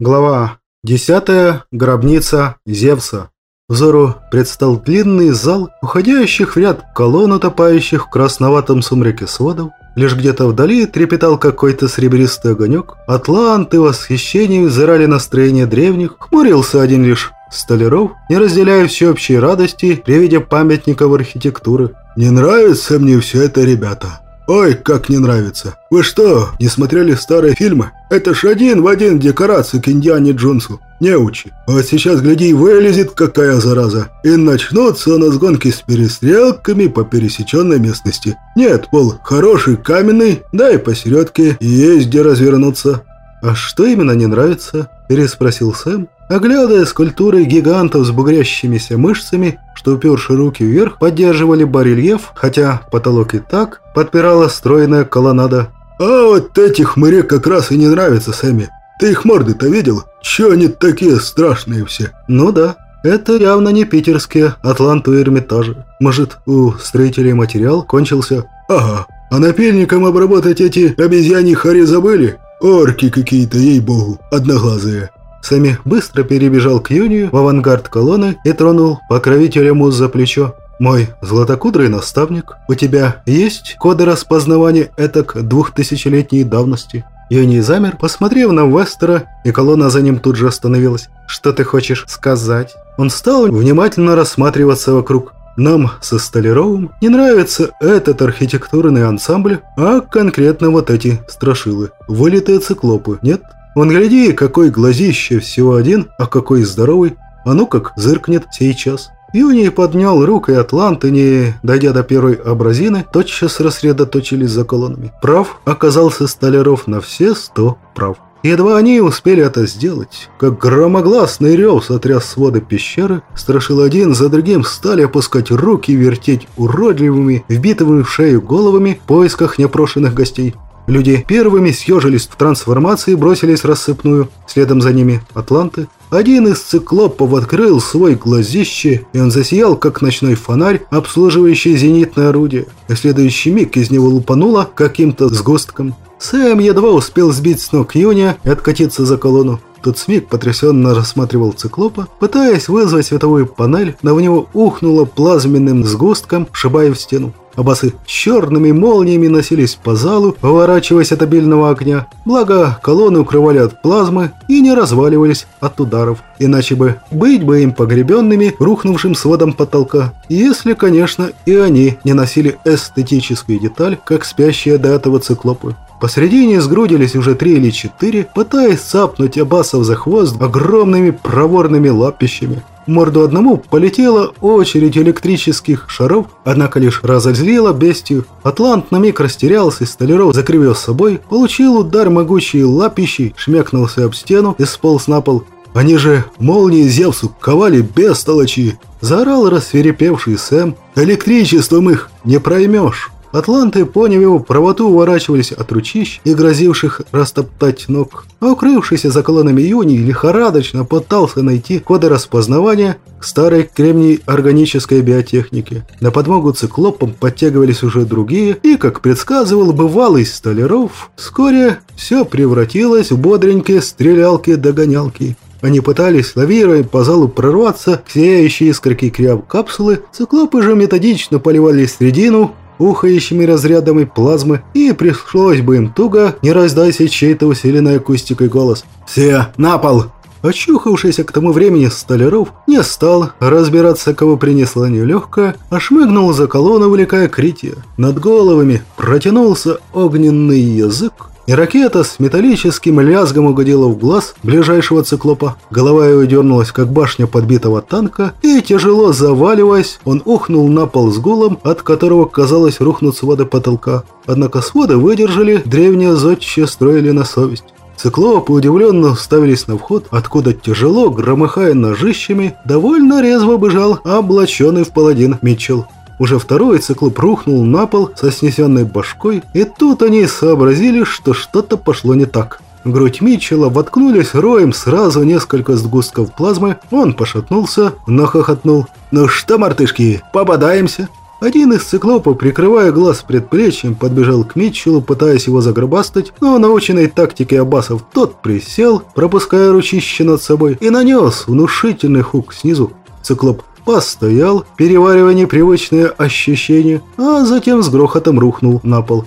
Глава 10. Гробница Зевса. Взору предстал длинный зал, уходящих в ряд колонн, утопающих в красноватом сумраке сводов. Лишь где-то вдали трепетал какой-то серебристый огонек. Атланты в восхищении взирали настроение древних. Хмурился один лишь Столяров, не разделяя всеобщей радости при виде памятников архитектуры. «Не нравится мне все это, ребята», «Ой, как не нравится! Вы что, не смотрели старые фильмы? Это ж один в один декорации к Индиане Джонсу. Неучи. Вот сейчас, гляди, вылезет какая зараза. И начнутся у нас гонки с перестрелками по пересеченной местности. Нет, пол хороший, каменный, да и посередке есть где развернуться». «А что именно не нравится?» – переспросил Сэм, оглядывая скульптуры гигантов с бугрящимися мышцами, что уперши руки вверх, поддерживали барельеф, хотя потолок и так подпирала стройная колоннада. «А вот этих хмыре как раз и не нравится, Сэмми. Ты их морды-то видел? Чё они такие страшные все?» «Ну да, это явно не питерские Атланту Эрмитажи. Может, у строителей материал кончился?» «Ага, а напильником обработать эти обезьяни хари забыли? Орки какие-то, ей-богу, одноглазые». Сами быстро перебежал к Юнию в авангард колонны и тронул покровителя муз за плечо. «Мой златокудрый наставник, у тебя есть коды распознавания этак двухтысячелетней давности?» Юний замер, посмотрев на Вестера, и колонна за ним тут же остановилась. «Что ты хочешь сказать?» Он стал внимательно рассматриваться вокруг. «Нам со Столяровым не нравится этот архитектурный ансамбль, а конкретно вот эти страшилы. Вылитые циклопы, нет?» Вон гляди, какой глазище всего один, а какой здоровый. А ну как зыркнет сейчас. Юний поднял руку, и атланты, не дойдя до первой абразины, тотчас рассредоточились за колоннами. Прав оказался Столяров на все сто прав. Едва они успели это сделать, как громогласный рев сотряс своды пещеры, страшил один за другим стали опускать руки вертеть уродливыми, вбитыми в шею головами в поисках непрошенных гостей. Люди первыми съежились в трансформации и бросились рассыпную. Следом за ними атланты. Один из циклопов открыл свой глазище, и он засиял, как ночной фонарь, обслуживающий зенитное орудие. И следующий миг из него лупануло каким-то сгустком. Сэм едва успел сбить с ног Юня и откатиться за колонну. Тот смиг потрясенно рассматривал циклопа, пытаясь вызвать световую панель, но в него ухнуло плазменным сгустком, шибая в стену. Абасы черными молниями носились по залу, поворачиваясь от обильного огня. Благо, колонны укрывали от плазмы и не разваливались от ударов. Иначе бы быть бы им погребенными рухнувшим сводом потолка. Если, конечно, и они не носили эстетическую деталь, как спящие до этого циклопы. Посредине сгрудились уже три или четыре, пытаясь цапнуть Абасов за хвост огромными проворными лапищами. Морду одному полетела очередь электрических шаров, однако лишь разозлила бестию. Атлант на миг растерялся, Столяров, закривил собой, получил удар могучей лапищей, шмякнулся об стену и сполз на пол. «Они же молнии Зевсу ковали без толочи!» Заорал рассверепевший Сэм. «Электричеством их не проймешь!» Атланты, поняв его правоту, уворачивались от ручищ и грозивших растоптать ног. А укрывшийся за колоннами Юни лихорадочно пытался найти коды распознавания к старой кремний органической биотехнике. На подмогу циклопам подтягивались уже другие, и, как предсказывал бывалый Столяров, вскоре все превратилось в бодренькие стрелялки-догонялки. Они пытались, лавируя по залу, прорваться к сияющей искорке кряб капсулы, циклопы же методично поливали средину, ухающими разрядами плазмы, и пришлось бы им туго, не раздайся чей-то усиленной акустикой голос. «Все, на пол!» Очухавшийся к тому времени Столяров не стал разбираться, кого принесла нелегкая, а шмыгнул за колонну, увлекая крития. Над головами протянулся огненный язык, и ракета с металлическим лязгом угодила в глаз ближайшего циклопа. Голова его дернулась, как башня подбитого танка, и, тяжело заваливаясь, он ухнул на пол с гулом, от которого, казалось, рухнут своды потолка. Однако своды выдержали, древние зодчие строили на совесть. Циклопы удивленно вставились на вход, откуда тяжело, громыхая ножищами, довольно резво бежал облаченный в паладин Митчелл. Уже второй циклоп рухнул на пол со снесенной башкой, и тут они сообразили, что что-то пошло не так. В грудь Митчелла воткнулись роем сразу несколько сгустков плазмы, он пошатнулся, но хохотнул. «Ну что, мартышки, попадаемся?» Один из циклопов, прикрывая глаз предплечьем, подбежал к Митчеллу, пытаясь его загробастать, но наученной тактикой Аббасов тот присел, пропуская ручище над собой, и нанес внушительный хук снизу. Циклоп постоял, переваривая непривычные ощущения, а затем с грохотом рухнул на пол.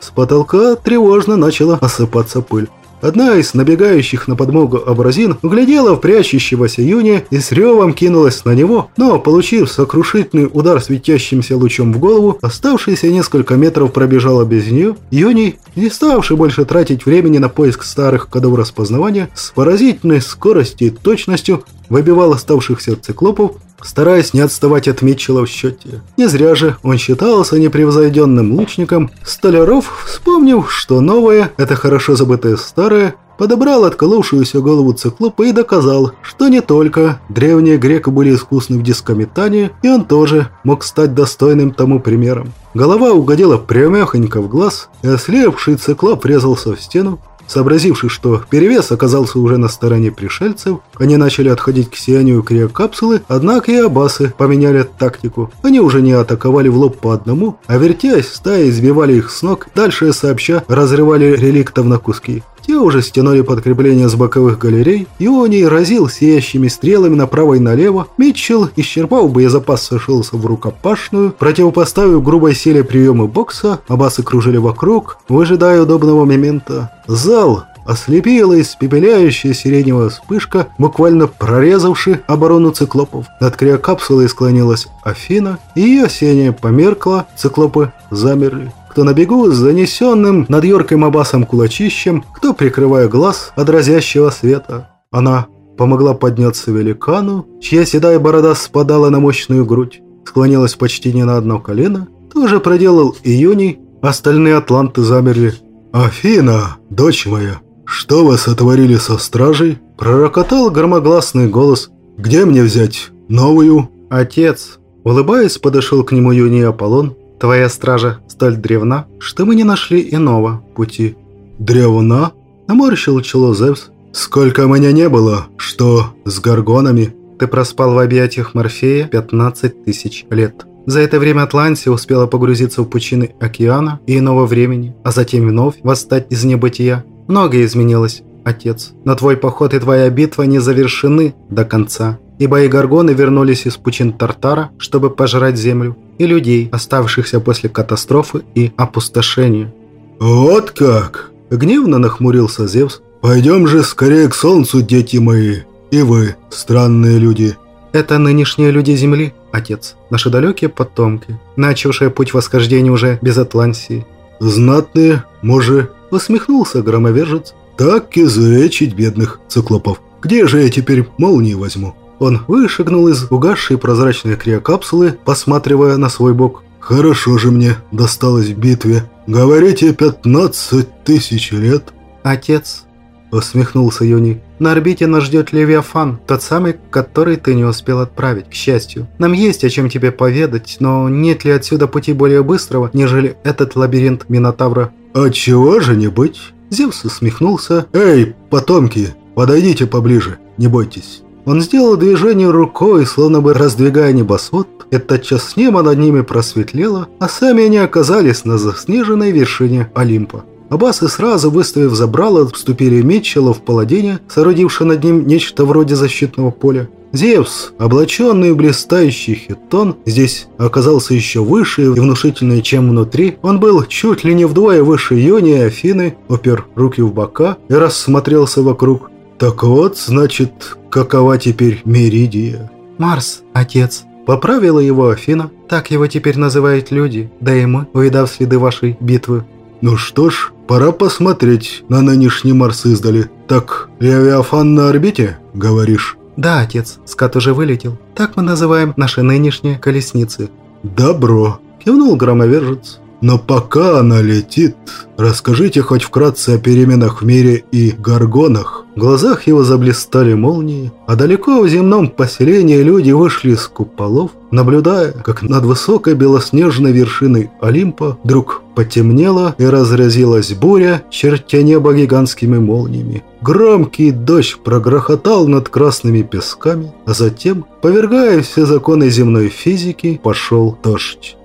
С потолка тревожно начала осыпаться пыль. Одна из набегающих на подмогу абразин углядела в прячущегося Юни и с ревом кинулась на него, но, получив сокрушительный удар светящимся лучом в голову, оставшиеся несколько метров пробежала без нее. Юни, не ставший больше тратить времени на поиск старых кодов распознавания, с поразительной скоростью и точностью выбивал оставшихся циклопов стараясь не отставать от Митчелла в счете. Не зря же он считался непревзойденным лучником. Столяров, вспомнив, что новое – это хорошо забытое старое, подобрал отколовшуюся голову циклопа и доказал, что не только древние греки были искусны в дискометании, и он тоже мог стать достойным тому примером. Голова угодила прямехонько в глаз, и ослепший циклоп врезался в стену, Сообразивши, что перевес оказался уже на стороне пришельцев, они начали отходить к сиянию криокапсулы, однако и абасы поменяли тактику. Они уже не атаковали в лоб по одному, а вертясь, стаи избивали их с ног, дальше сообща разрывали реликтов на куски. Те уже стянули подкрепление с боковых галерей, Ионий разил сиящими стрелами направо и налево, Митчелл, исчерпав боезапас, сошелся в рукопашную, противопоставив грубой силе приемы бокса, абасы кружили вокруг, выжидая удобного момента. Зал ослепила испепеляющая сиреневая вспышка, буквально прорезавши оборону циклопов. Над криокапсулой склонилась Афина, и ее сияние померкло, циклопы замерли кто на бегу с занесенным над Йорком Абасом кулачищем, кто прикрывая глаз от разящего света. Она помогла подняться великану, чья седая борода спадала на мощную грудь, склонилась почти не на одно колено, тоже проделал и Юний, остальные атланты замерли. «Афина, дочь моя, что вы сотворили со стражей?» Пророкотал громогласный голос. «Где мне взять новую?» Отец, улыбаясь, подошел к нему Юний Аполлон, Твоя стража столь древна, что мы не нашли иного пути». «Древна?» – наморщил чело Зевс. «Сколько меня не было, что с горгонами?» «Ты проспал в объятиях Морфея 15 тысяч лет». За это время Атлантия успела погрузиться в пучины океана и иного времени, а затем вновь восстать из небытия. Многое изменилось, отец, но твой поход и твоя битва не завершены до конца, ибо и горгоны вернулись из пучин Тартара, чтобы пожрать землю и людей, оставшихся после катастрофы и опустошения. «Вот как!» – гневно нахмурился Зевс. «Пойдем же скорее к солнцу, дети мои, и вы, странные люди». «Это нынешние люди Земли, отец, наши далекие потомки, начавшие путь восхождения уже без Атлантии». «Знатные, може?» – усмехнулся громовержец. «Так изувечить бедных циклопов. Где же я теперь молнии возьму?» Он вышагнул из угасшей прозрачной криокапсулы, посматривая на свой бок. «Хорошо же мне досталось в битве. Говорите, 15 тысяч лет?» «Отец», — усмехнулся Юни, — «на орбите нас ждет Левиафан, тот самый, который ты не успел отправить, к счастью. Нам есть о чем тебе поведать, но нет ли отсюда пути более быстрого, нежели этот лабиринт Минотавра?» «А чего же не быть?» Зевс усмехнулся. «Эй, потомки, подойдите поближе, не бойтесь». Он сделал движение рукой, словно бы раздвигая небосвод, и тотчас небо над ними просветлело, а сами они оказались на заснеженной вершине Олимпа. Аббасы сразу, выставив забрало, вступили Митчелла в паладине, соорудивший над ним нечто вроде защитного поля. Зевс, облаченный в блистающий хитон, здесь оказался еще выше и внушительнее, чем внутри. Он был чуть ли не вдвое выше Йони и Афины, упер руки в бока и рассмотрелся вокруг. «Так вот, значит, какова теперь Меридия?» «Марс, отец», — поправила его Афина. «Так его теперь называют люди, да и мы, увидав следы вашей битвы». «Ну что ж, пора посмотреть на нынешний Марс издали. Так, Левиафан на орбите, говоришь?» «Да, отец, скат уже вылетел. Так мы называем наши нынешние колесницы». «Добро», — кивнул громовержец. Но пока она летит, расскажите хоть вкратце о переменах в мире и горгонах. В глазах его заблистали молнии, а далеко в земном поселении люди вышли из куполов, наблюдая, как над высокой белоснежной вершиной Олимпа вдруг потемнело и разразилась буря, чертя небо гигантскими молниями. Громкий дождь прогрохотал над красными песками, а затем, повергая все законы земной физики, пошел дождь.